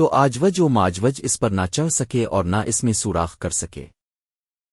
تو آجوج و ماجوج اس پر نہ چڑھ سکے اور نہ اس میں سوراخ کر سکے۔